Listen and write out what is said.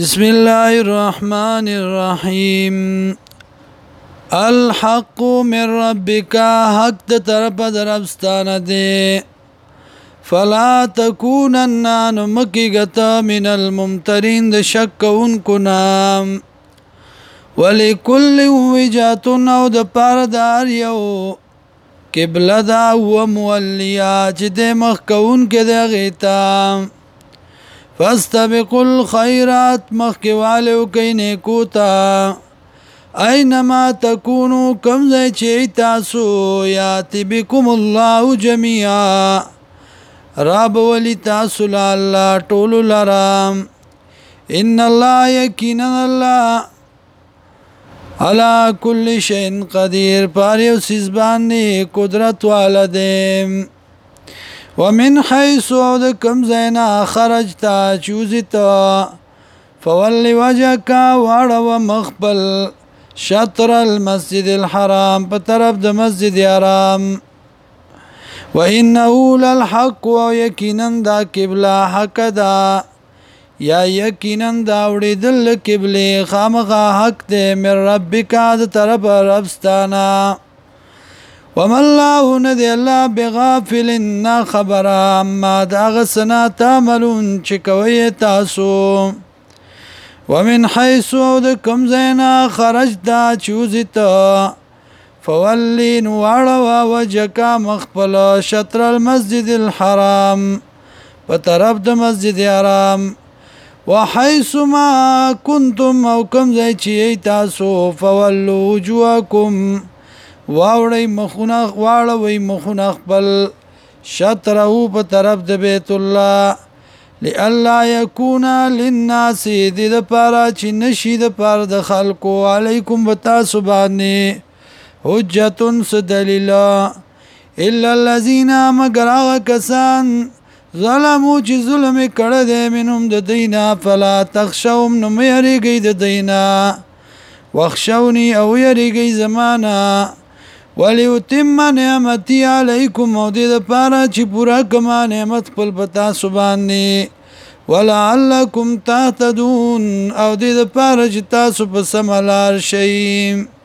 بسم الله الرحمن الرحيم الحق من ربك حق د طرف دربستان دي فلا تكونن نمکیګت من الممترين د شک انکو نام ولکل وجات نو د پاردار یو قبله دا و مولیا چې د مخ کون کې د غیتام فاستبقوا الخيرات مخکوالو کین کوتا اينما تكونوا كم زي چي تاسو ياتي بكم الله جميعا رب ولي تاسو الله طول لرام ان الله يقينا الله على كل شيء قدير پاره سيزبان قدرت والده ومن حيث د کم زینا خرجت چوزت فول وجهك واړو مخبل شطر المسجد الحرام په طرف د مسجد حرام وانه للحق ويقينا دا قبله حق دا یا یقینا دا وړېدل قبله خامغه حق دې مې ربک از طرف ربستانه وما الله ندي الله بغافل نا خبر ما داغ سنا تعملون چې کوي تاسو ومن حيث د کوم زینا خرج دا چوزت فولين وړوا وجك مخبل شطر المسجد الحرام په طرف د مسجد حرام وحيث ما كنتم او کوم ځای چې تاسو فولوا وجوهكم واوړی مخونه واړوي مخونه خپل شطره په طرف د بیت الله لئلا یکون للناس د لپاره چې نشي د لپاره د خلکو علیکم وتا سبحانه حجت سدلیل الا الذين مگر کسان ظلمو چې ظلم کړه دې منهم د دینا فلا تخشوم نو مې هرېږي د دینا واخشوني او یریږي زمانہ وليتم نعمتي عليكم او دې د پاره چې پورا کما نعمت خپل پتا سبحانه ولعلكم تهتدون او دې د پاره چې تاسو په سملار شئ